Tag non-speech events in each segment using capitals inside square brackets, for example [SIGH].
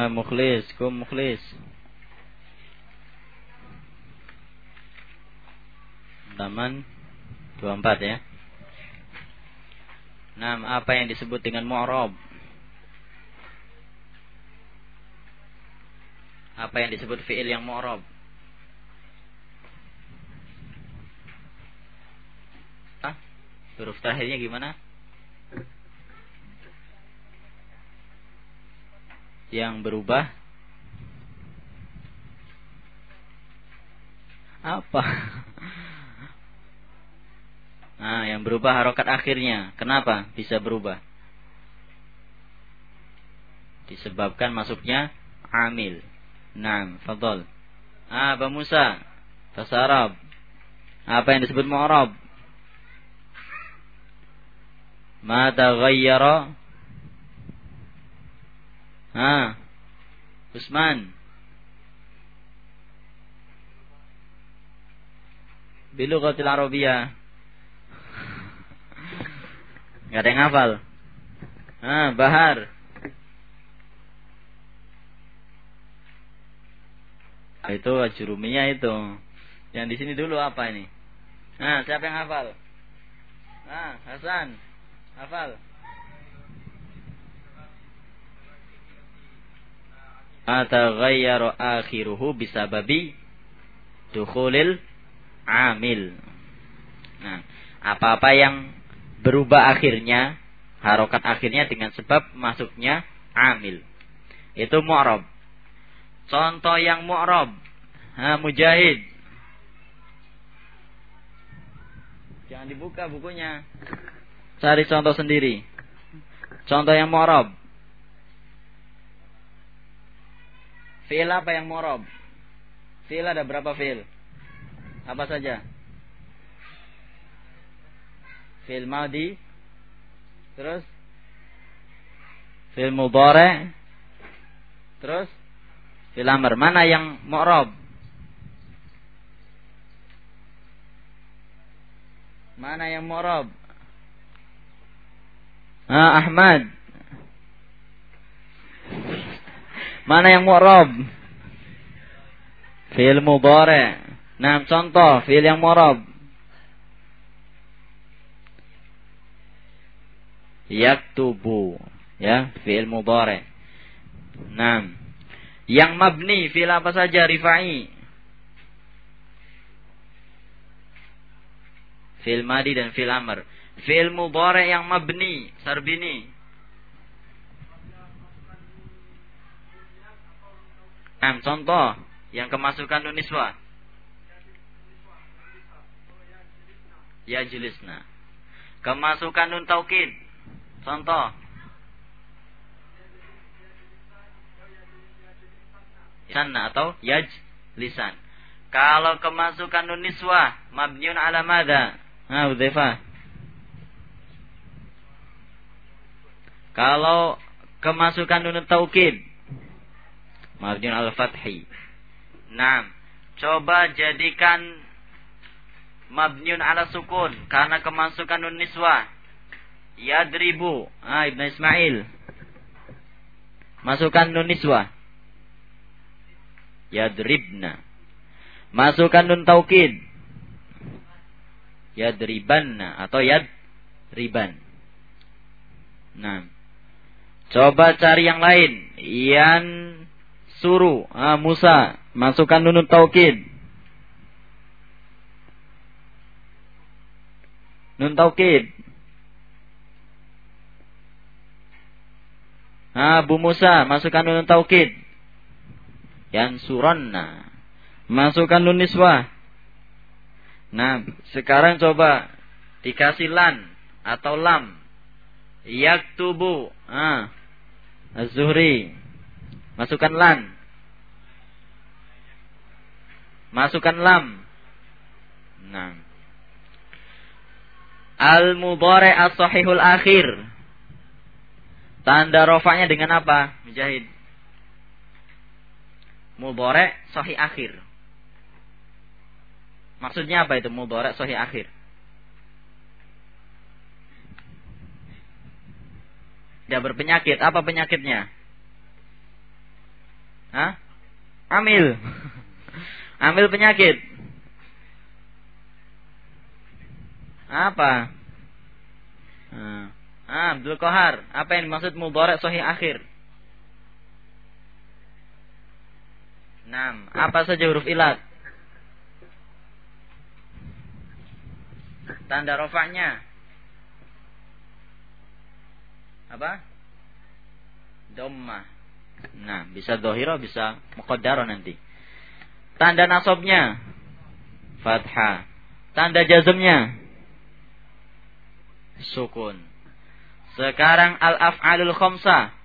Ah, mukhlis, kum mukhlis. Halaman 24 ya. Nah, apa yang disebut dengan mu'rab? Apa yang disebut fi'il yang mu'rab? Huruf terakhirnya gimana? Yang berubah apa? Nah, [LAUGHS] yang berubah harokat akhirnya. Kenapa bisa berubah? Disebabkan masuknya amil. Nah, fadol. Ah, Abu Musa. Apa yang disebut mu'rab? Ma taghayyara Ah, Usman. Bilughatil Arabiyah. Gak ada yang hafal. Ah, Bahar. Itu ajurumiyah itu. Yang di sini dulu apa ini? Nah, siapa yang hafal? Ah, Hasan. Hafal. Atagayyaru akhiruhu bisababi dukhulil amil. Nah, apa-apa yang berubah akhirnya, harokat akhirnya dengan sebab masuknya amil. Itu mu'rab. Contoh yang mu'rab. Ha, mujahid. Jangan dibuka bukunya. Cari contoh sendiri. Contoh yang mu'rab. Fi'il apa yang mu'rab? Fi'il ada berapa fi'il? Apa saja? Fi'il madi. Terus Fi'il mudhari. Terus Fi'il amr. Mana yang mu'rab? Mana yang mu'rab? Ah, Ahmad. Mana yang mu'rab? Fi'il mudhari. Nah, contoh fi'il yang mu'rab. yaktubu ya fi'il mudhari. Naam. Yang mabni fi'il apa saja rifai? Fi'il madi dan fi'il amr. Fi'il mudhari yang mabni, sarbini. Naam, contoh yang kemasukan nun niswa. Ya jelisna. Kemasukan nun taukid. Contoh. Sanna atau yaj lisan. Kalau kemasukan nun niswah mabniun ala madha? Ha, Udhaifa. Kalau kemasukan nun taukid mabniun ala fathi. Nah, coba jadikan mabniun ala sukun karena kemasukan nun niswah Yadribu. Ah, Ibn Ismail. Masukkan nun niswah. Yadribna. Masukkan nun taukid. Yadribanna atau yadriban. Nah. Coba cari yang lain. Yan suruh. Ah, Musa. Masukkan nun taukid. Nun taukid. Ah, Abu Musa, masukkan nun taukid. Yang suranna. Masukkan nun niswah. Nah, sekarang coba dikasih lan atau lam. Yaktubu. Ah. Az-Zuhri. Masukkan lan. Masukkan lam. Nah. Al-mudhari as-sahihul akhir. Tanda rofanya dengan apa? Mujahid. Mudhari sahih akhir. Maksudnya apa itu mudhari sahih akhir? Dia berpenyakit. Apa penyakitnya? Hah? Amil. [LAUGHS] Amil penyakit. Apa? Ah, Abdul Kohar. Apa yang dimaksud mubarak sahih akhir? Enam. Apa saja huruf ilat? Tanda rofaknya. Apa? Domma. Nah, bisa dohiro, bisa muqaddaro nanti. Tanda nasobnya. Fathah. Tanda jazmnya. Sukun. Sekarang al-af'alul khamsah.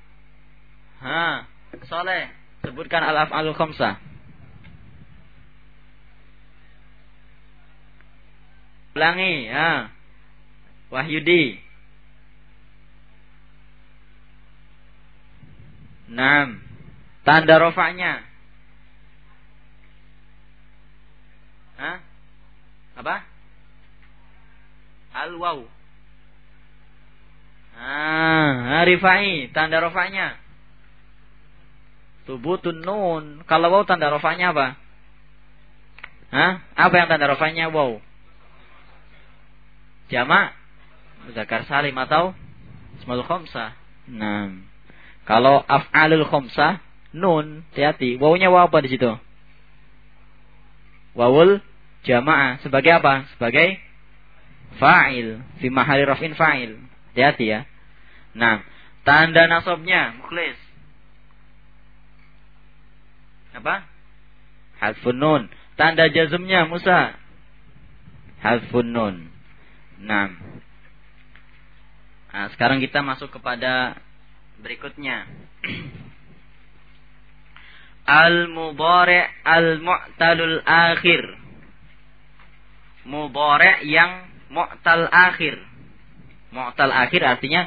Ha, soleh. Sebutkan al-af'alul khamsah. Ulangi, ya. Wahyudi. Enam. Tanda rofaknya. Hah? Apa? Al-waw. Ah, rifai, tanda rofaknya. Tubutun nun. Kalau waw tanda rofaknya apa? Hah? Apa yang tanda rofaknya waw? jamak muzakkar salim atau ismul khamsah. Nah, kalau af'alul khamsah nun, hati-hati. Wawunya waw apa di situ? Wawul jamaah sebagai apa? Sebagai fa'il fi mahali rafin fa'il. Hati-hati ya. Nah, tanda nasabnya mukhlis. Apa? Hadfun nun. Tanda jazmnya Musa. Hadfun nun. Nah. nah, sekarang kita masuk kepada berikutnya. [CLEARS THROAT] Al-mudhari' al-mu'talul akhir. Mudhari' yang mu'tal akhir. Mu'tal akhir artinya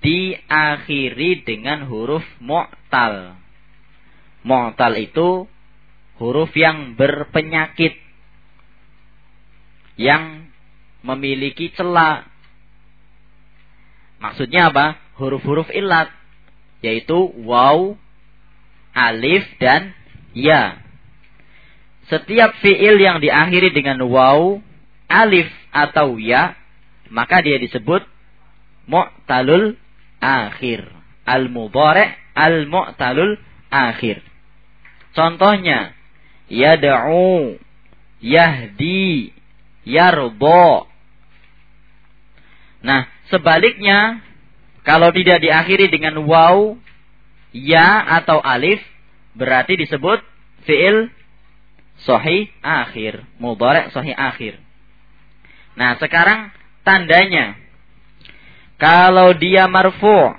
diakhiri dengan huruf mu'tal. Mu'tal itu huruf yang berpenyakit. Yang memiliki celah. Maksudnya apa? Huruf-huruf ilat. Yaitu waw, alif, dan ya. Setiap fiil yang diakhiri dengan waw, alif, atau ya, maka dia disebut mu'talul akhir. Al-mudhari' al-mu'talul akhir. Contohnya, yad'u, yahdi, yarbo, Nah, sebaliknya kalau tidak diakhiri dengan waw, ya atau alif berarti disebut fiil sahih akhir, mudhari' sahih akhir. Nah, sekarang tandanya kalau dia marfu'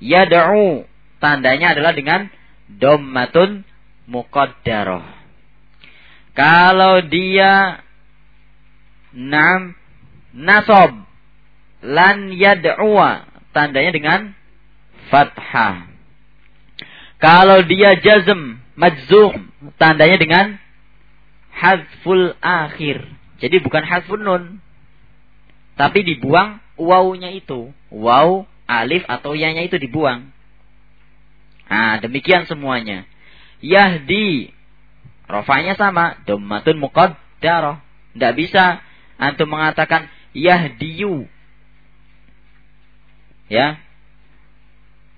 yad'u tandanya adalah dengan dommatun muqaddarah. Kalau dia nam nasob lan yad'uwa tandanya dengan fathah. Kalau dia jazm majzum tandanya dengan hadful akhir. Jadi bukan hadfun nun. Tapi dibuang wawunya itu. Waw, alif atau yanya itu dibuang. Nah, demikian semuanya. Yahdi. Rofanya sama. Dommatun muqaddarah. Tidak bisa antum mengatakan yahdiyu. Ya.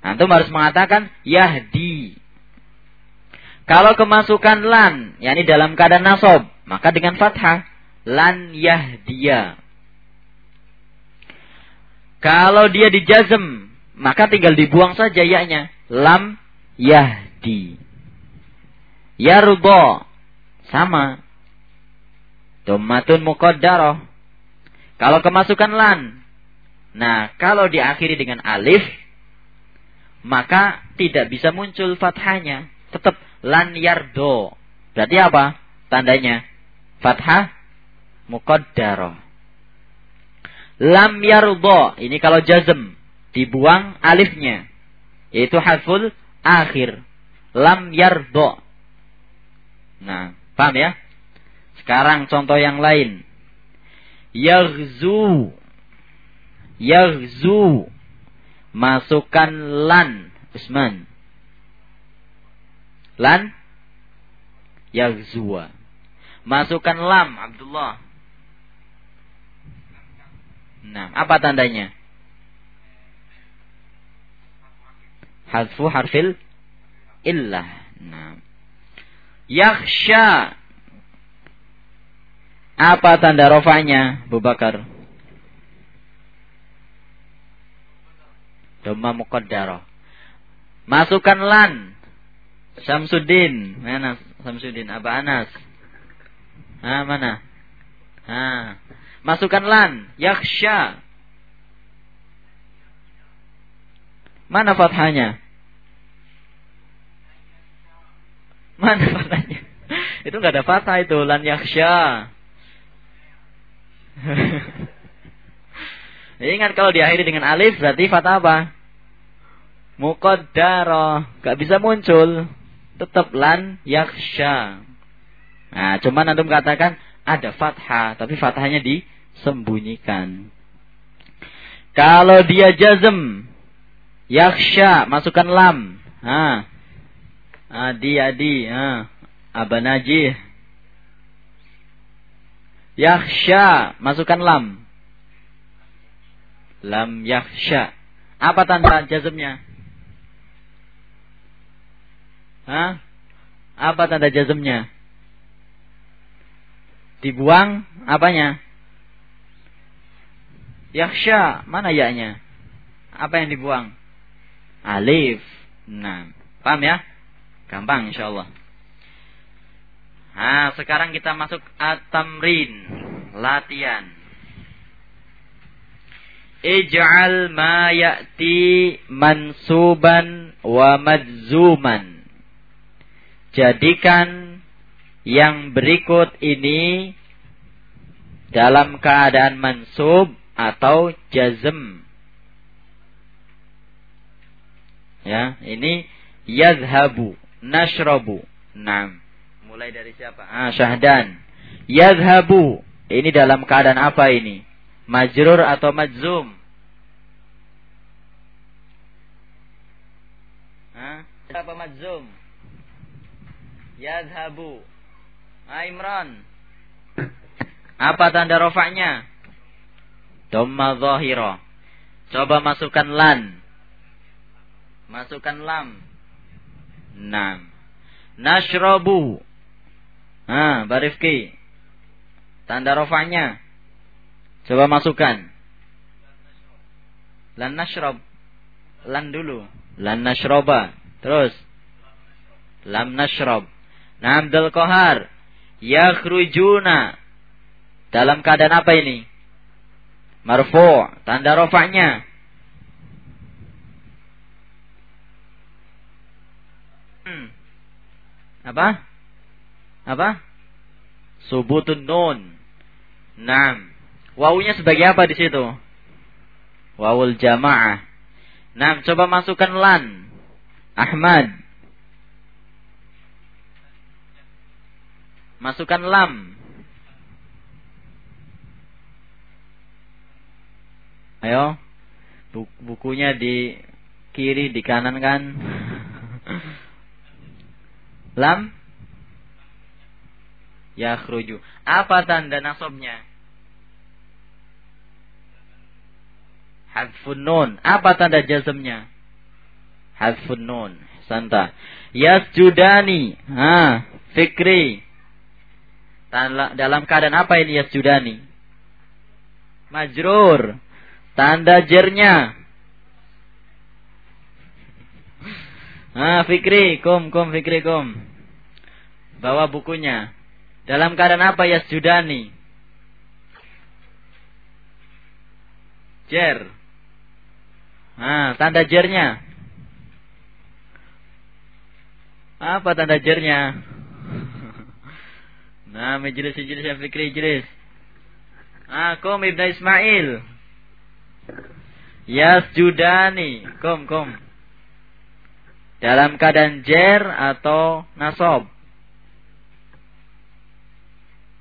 Antum harus mengatakan yahdi. Kalau kemasukan lan, yakni dalam keadaan nasob, maka dengan fathah lan yahdiya. Kalau dia dijazm, maka tinggal dibuang saja yaknya lam yahdi. Yardo sama. Domatun muqaddarah. Kalau kemasukan lan. Nah, kalau diakhiri dengan alif, maka tidak bisa muncul fathahnya. Tetap lan yardo. Berarti apa? Tandanya fathah muqaddarah. Lam yardo. Ini kalau jazm. Dibuang alifnya. Yaitu harful akhir. Lam yardo. Nah, paham ya? Sekarang contoh yang lain yaghzu yaghzu masukkan lan Usman Lan yaghzuwa. Masukkan lam Abdullah. Nah, apa tandanya? Hadfu harfil illah. Nah. Yakhsha. Apa tanda rofanya, Abu Bakar? Dhamma muqaddarah. Masukkan lan. Samsudin. Mana Samsudin? Aba Anas. Ah, mana? Ah. Masukkan lan. Yaksha. Mana fathanya? Mana fathahnya? [LAUGHS] itu nggak ada fathah itu lan [LAUGHS] yaksha. Ingat kalau diakhiri dengan alif berarti fathah apa? Muqaddarah. Gak bisa muncul. Tetap lan yaksha. Nah, cuman antum katakan ada fathah, tapi fathahnya disembunyikan. Kalau dia jazm, yaksha, masukkan lam. Ha. Adi, adi, ha. Abanajih. Yaksha, masukkan lam. Lam yaksha. Apa tanda jazmnya? Hah? Apa tanda jazmnya? Dibuang apanya? Yaksha, mana ya-nya? Apa yang dibuang? Alif. Nah, paham ya? Gampang insyaallah. Nah, sekarang kita masuk at-tamrin, latihan. Ij'al ma ya'ti mansuban wa madzuman. Jadikan yang berikut ini dalam keadaan mansub atau jazm. Ya, ini yadhabu, nashrabu. Nah, mulai dari siapa? Ah, Syahdan. Yadhabu. Ini dalam keadaan apa ini? Majrur atau majzum? Hah? Apa majzum? Yadhabu. Ah, Imran. Apa tanda rofaknya? Dhamma zahira. Coba masukkan lan. Masukkan lam. Nam. Nashrabu. Ah, Barifki. Tanda rofaknya. Coba masukkan. Lan nashrab. Lan dulu. Lan nashroba. Terus. Lam nashrab. Nah, Abdul Kohar yakhrujuna. Dalam keadaan apa ini? Marfu, tanda rofaknya. Hmm. Apa? Apa? Subutun nun. Wawunya sebagai apa di situ? Wawul jamaah. Nah, coba masukkan lan. Ahmad. Masukkan lam. Ayo. Bukunya di kiri, di kanan kan? [LAUGHS] lam. Ya khruju. Apa tanda nasobnya? Hadfun nun. Apa tanda jazmnya? Hadfun nun. Santa. Yasjudani. Ha, fikri. Dalam keadaan apa ini yasjudani? Majrur. Tanda jernya. Ah, Fikri, kum, kum, Fikri, kum. Bawa bukunya. Dalam keadaan apa yasjudani? Jer. Ah, tanda jernya. Apa tanda jernya? [LAUGHS] Nah, majlis majlis yang fikri majlis. Ah, kom Ibnu Ismail. Yasjudani. Kom, kom. Dalam keadaan jer atau nasob.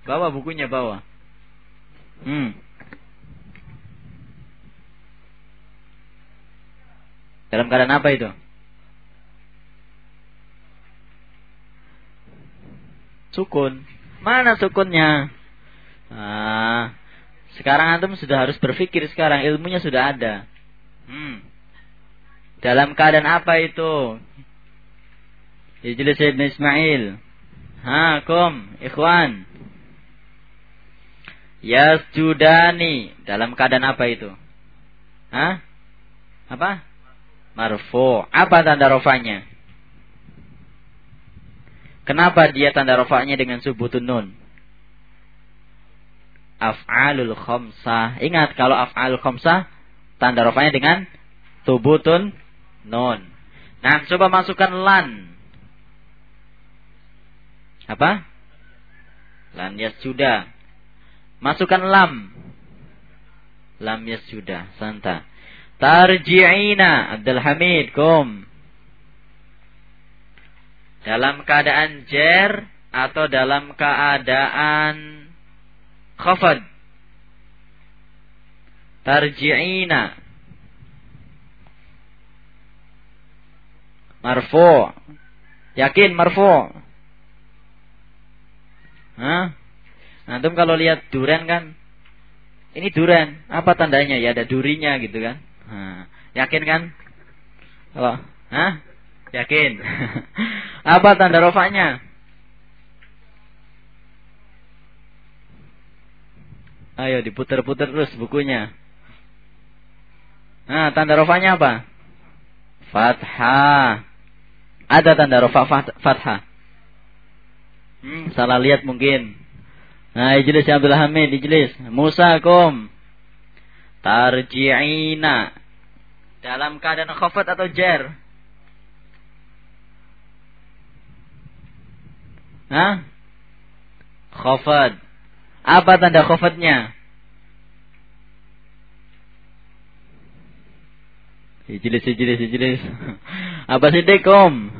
Bawa bukunya, bawa. Hmm. Dalam keadaan apa itu? Sukun. Mana sukunnya? Nah, sekarang antum sudah harus berpikir sekarang ilmunya sudah ada. Hmm. Dalam keadaan apa itu? Ijlis Ibn Ismail. Ha, kum, ikhwan. Yasjudani. Dalam keadaan apa itu? Hah? Apa? Marfu. Apa tanda rofanya? Kenapa dia tanda rofanya dengan subutun nun? Af'alul khamsah. Ingat kalau af'alul khamsah tanda rofanya dengan subutun nun. Nah, coba masukkan lan. Apa? Lan sudah. Masukkan lam. Lam sudah. Santa. Tarji'ina. Abdul Hamid. Kum. Dalam keadaan jer atau dalam keadaan khafad. Tarji'ina. Marfu. Yakin marfu. Hah? Antum kalau lihat duren kan ini duren, apa tandanya? Ya ada durinya gitu kan. Nah, yakin kan? Kalau, hah? Yakin. [LAUGHS] Apa tanda rofanya? Ayo diputar-putar terus bukunya. Nah, tanda rofanya apa? Fathah. Ada tanda rofa fathah. Hmm, salah lihat mungkin. Nah, ijlis Abdul Hamid, ijlis. Musa kum. Tarji'ina. Dalam keadaan khafat atau jer? Hah? Khafad. Apa tanda khafadnya? Ijlis, ijlis, ijlis. [LAUGHS] Apa sih dekom?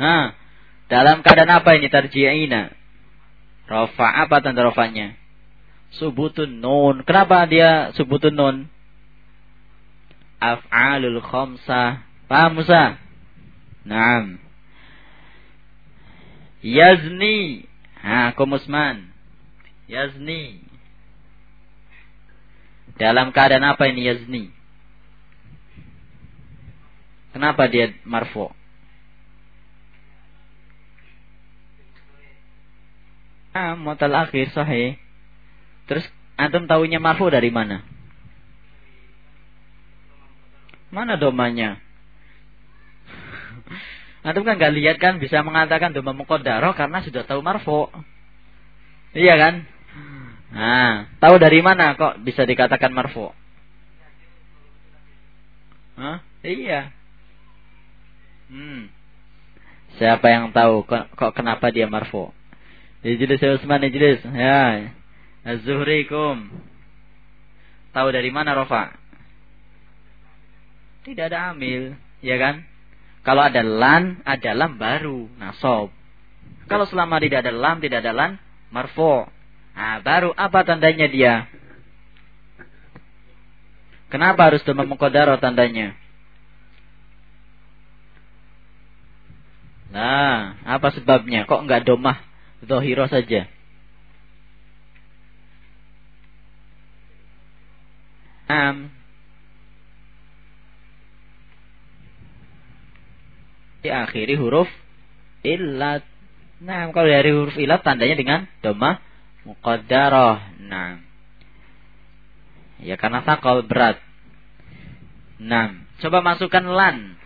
Hah? Dalam keadaan apa ini tarji'ina? Rafa apa tanda rafanya? Subutun nun. Kenapa dia subutun nun? Af'alul khamsah. Paham Musa? Naam. Yazni. Ha, kumusman. Yazni. Dalam keadaan apa ini yazni? Kenapa dia marfu? Ah, mutal akhir sahih. Terus antum tahunya marfu dari mana? Mana domanya? [LAUGHS] Antum kan gak lihat kan bisa mengatakan doma muqaddarah karena sudah tahu marfu. Iya kan? Nah, tahu dari mana kok bisa dikatakan marfu? Hah? Iya. Hmm. Siapa yang tahu kok, kok kenapa dia marfu? Ijlis Utsman ijlis. Ya. Az-Zuhri kum. Tahu dari mana Rofa? Tidak ada amil, ya kan? Kalau ada lan, ada lam baru nasob. Kalau selama tidak ada lam, tidak ada lan, marfo. Nah, baru apa tandanya dia? Kenapa harus doma mukodaro tandanya? Nah, apa sebabnya? Kok enggak domah zohiro saja? Um, diakhiri huruf ilat. Nah, kalau dari huruf ilat tandanya dengan doma muqaddarah. Nah. Ya karena sakal berat. Nah, coba masukkan lan.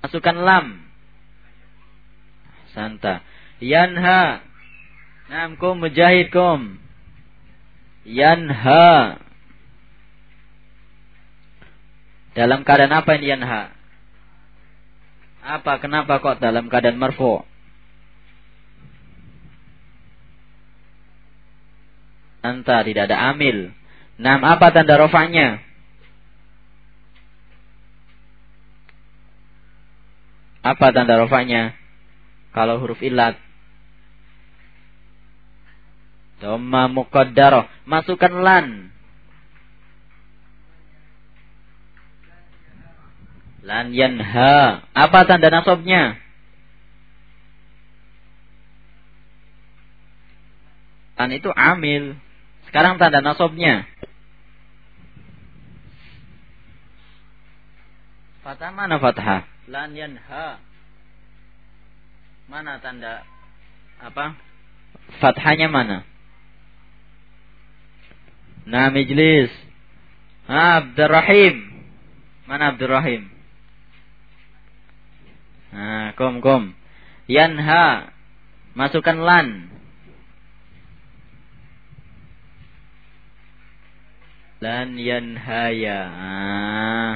Masukkan lam. Santa. Yanha. Nam kum mujahid kum. Yanha. Dalam keadaan apa ini yanha? Apa? Kenapa kok dalam keadaan marfu? Anta tidak ada amil. Nam apa tanda rofanya? Apa tanda rofanya? Kalau huruf ilat. Dhamma muqaddarah. Masukkan lan. Lan yanha. Apa tanda nasabnya? Lan itu amil. Sekarang tanda nasabnya. Fathah mana fathah? Lan yanha. Mana tanda apa? Fathahnya mana? Nah, majlis. Ah, Abdurrahim. Mana Abdurrahim? Nah, kom kom. Yanha. Masukkan lan. Lan yanhaya. Ah.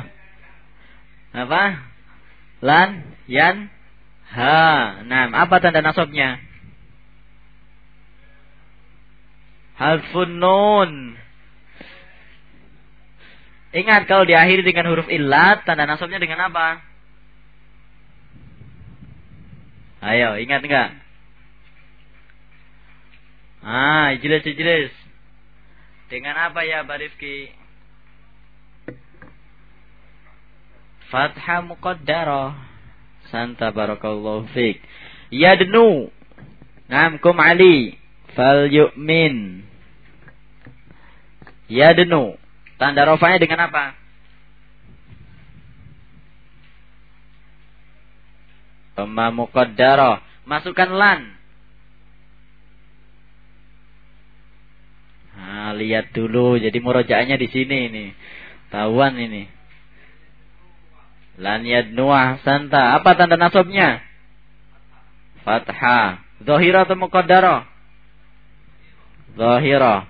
Apa? Lan yan ha. Nah, apa tanda nasabnya? Harfun nun. Ingat kalau diakhiri dengan huruf illat, tanda nasabnya dengan apa? Ayo, ingat enggak? Ah, jelas jelas. Dengan apa ya, Pak Rifki? Fathah muqaddarah. Santa barakallahu fiik. Yadnu. Namkum Ali. Fal yu'min. Yadnu. Tanda rofanya dengan apa? Muqaddarah. Masukkan lan. Nah, lihat dulu. Jadi murojaahnya di sini ini. Tahuan ini. Lan yadnuah santa. Apa tanda nasabnya? Fathah. Zahira atau muqaddarah? Zahira.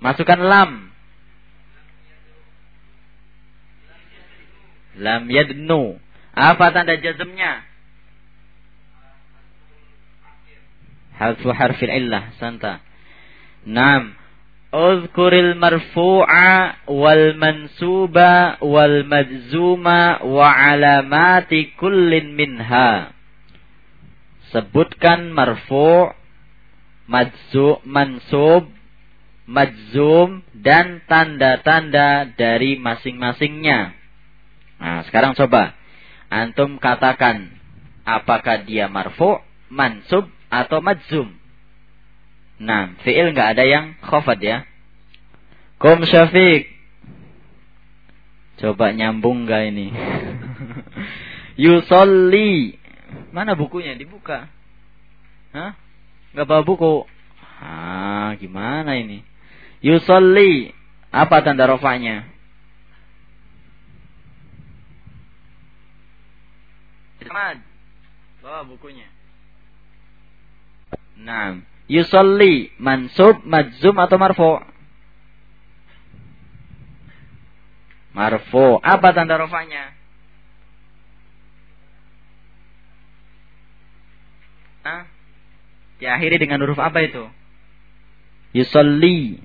Masukkan lam. Lam yadnu. Apa tanda jazmnya? Hadfu harfil illah. Santa. Nam. Uzkuril marfu'a wal mansuba wal madzuma wa alamati kullin minha. Sebutkan marfu' madzu mansub majzum dan tanda-tanda dari masing-masingnya. Nah, sekarang coba antum katakan apakah dia marfu, mansub atau majzum. Nah, fi'il nggak ada yang khafad ya. Kom Syafiq. Coba nyambung nggak ini? [LAUGHS] Yusolli. Mana bukunya? Dibuka. Hah? Nggak bawa buku. Ah, gimana ini? Yusolli. Apa tanda rofanya? Ahmad. Bawa bukunya. Nah, yusolli mansub, majzum atau marfu? Marfu. Apa tanda rofanya? Nah, diakhiri dengan huruf apa itu? Yusolli.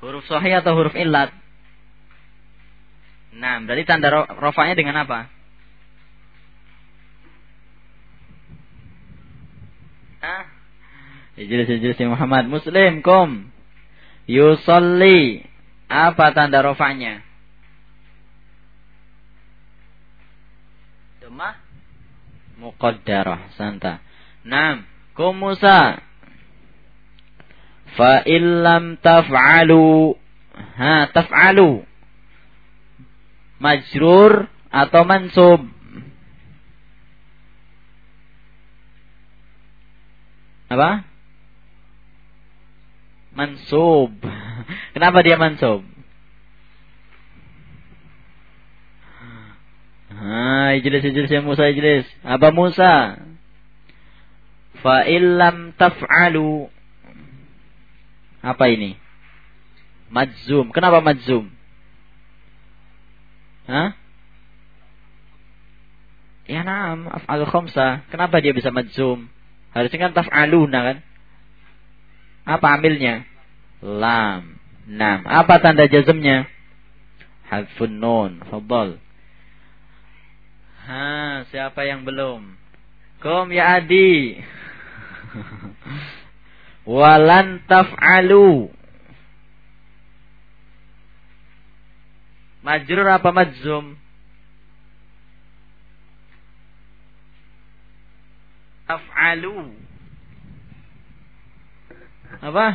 Huruf sahih atau huruf illat? Nah, berarti tanda rofanya dengan apa? Ah, jelas jelas Muhammad Muslim kom. Yusolli. Apa tanda rofanya? Demah muqaddarah santa. Nam, kum Musa. Fa illam taf'alu. Ha, taf'alu majrur atau mansub? Apa? Mansub. [LAUGHS] Kenapa dia mansub? Ah, jelas jelas ya Musa jelas. Apa Musa? Fa illam taf'alu. Apa ini? Majzum. Kenapa majzum? Hah? Ya naam, af'al khamsa. Kenapa dia bisa majzum? Harusnya kan taf'aluna kan? Apa amilnya? Lam. Nam. Apa tanda jazmnya? Hadfun nun. Fadol. Ha, siapa yang belum? Kom ya Adi. [LAUGHS] Walan taf'alu. Majrur apa majzum? Af'alu. Apa?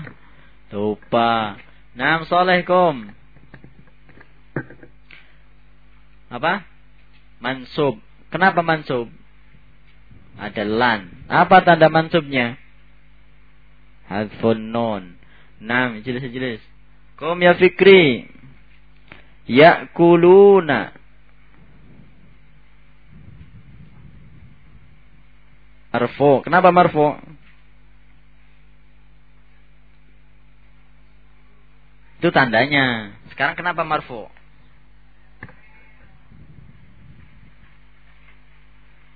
Lupa. Naam solehkum. Apa? Mansub. Kenapa mansub? Ada lan. Apa tanda mansubnya? Hadfun nun. Naam, jelas-jelas. Kum ya fikri. Ya'kuluna. Marfu. Kenapa marfu? Itu tandanya. Sekarang kenapa marfu?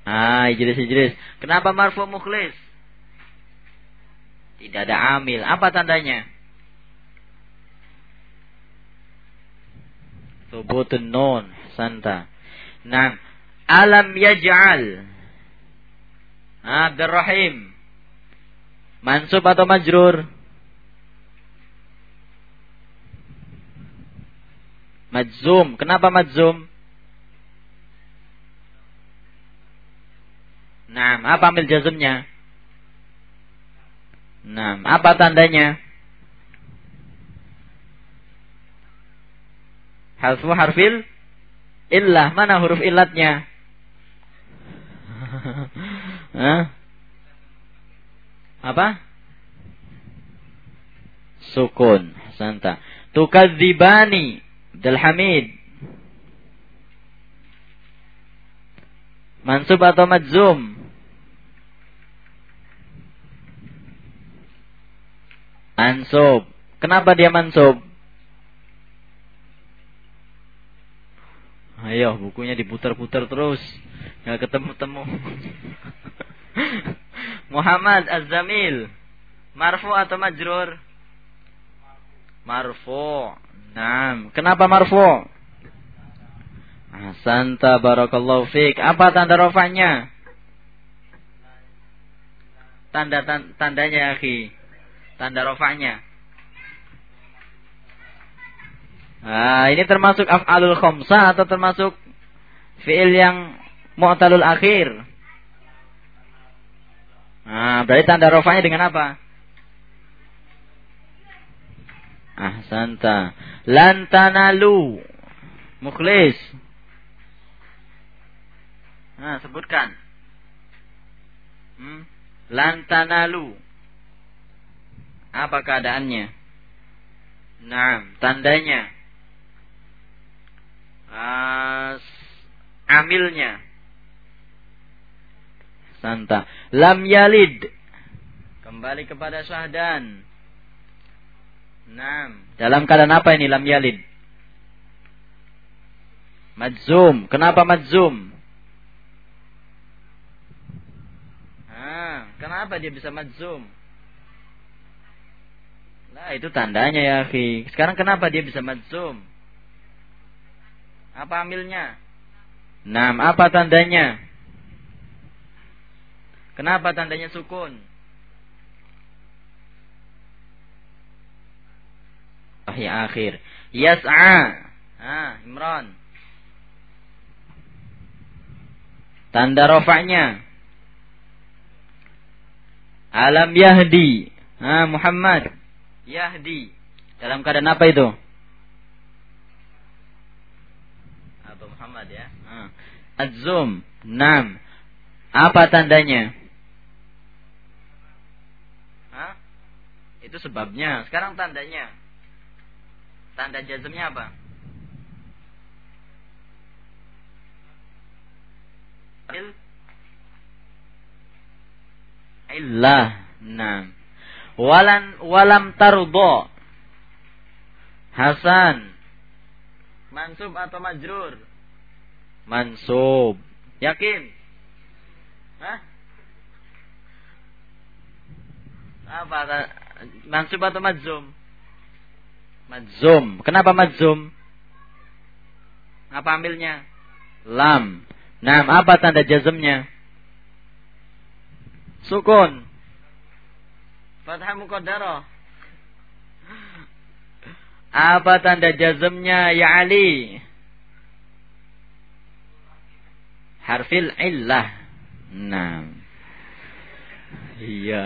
Ah, jelas jelas. Kenapa marfu mukhlis? Tidak ada amil. Apa tandanya? Subutun nun. Santa. Nah. Alam yaj'al. Abdul Rahim. Mansub atau majrur? Majzum. Kenapa majzum? Nah, apa ambil jazmnya? Nah, apa tandanya? Harfu harfil illah. Mana huruf illatnya? [LAUGHS] Hah? Apa? Sukun. Santa. Tukadzibani. Abdul Hamid. Mansub atau majzum? Mansub. Kenapa dia mansub? Ayo, bukunya diputar-putar terus. Nggak ketemu-temu. [LAUGHS] Muhammad Az-Zamil. Marfu atau majrur? Marfu. Nah, kenapa marfu? Ahsanta barakallahu fik. Apa tanda rofanya? Tanda tandanya, akhi tanda rofanya. Nah, ini termasuk af'alul khamsah atau termasuk fi'il yang mu'talul akhir? Nah, berarti tanda rofanya dengan apa? Ahsanta. Lantanalu. Mukhlis. Nah, sebutkan. Hmm? Lantanalu. Apa keadaannya? Nah, tandanya. As, amilnya. Santa. Lam yalid. Kembali kepada syahdan. Nah, dalam keadaan apa ini lam yalid? Madzum. Kenapa madzum? Ah, kenapa dia bisa madzum? Nah, itu tandanya ya, akhi. Sekarang kenapa dia bisa majzum? Apa amilnya? Nah, apa tandanya? Kenapa tandanya sukun? Ya akhir. Yas'a. Ah, Imran. Tanda rofaknya. Alam Yahdi. Ah, Muhammad. Yahdi. Dalam keadaan apa itu? Abu Muhammad ya. Hmm. Az-zum. Nam. Apa tandanya? Hah? Itu sebabnya. Sekarang tandanya. Tanda jazmnya apa? Il Illah. Nam walan walam tardo Hasan mansub atau majrur? Mansub. Yakin? Hah? apa mansub atau majzum? Majzum. Kenapa majzum? Apa ambilnya? Lam. Nah apa tanda jazmnya? Sukun. Fathah muqaddarah. Apa tanda jazmnya ya Ali? Harfil illah. Nah. Iya.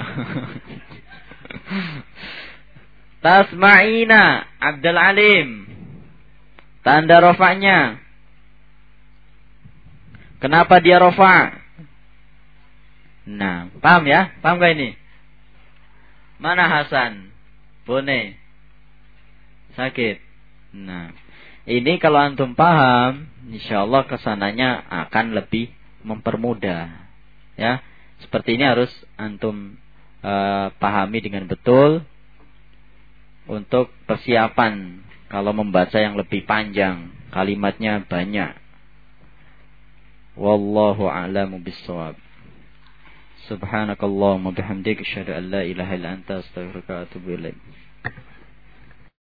Tasma'ina Abdul Alim. Tanda rofaknya. Kenapa dia rofak Nah, paham ya? Paham gak ini? Mana Hasan? Bone. Sakit. Nah, ini kalau antum paham, insya Allah ke sananya akan lebih mempermudah. Ya, seperti ini harus antum uh, pahami dengan betul untuk persiapan kalau membaca yang lebih panjang, kalimatnya banyak. Wallahu a'lamu bissawab. Subhanakallahumma bihamdika asyhadu an la ilaha illa anta astaghfiruka.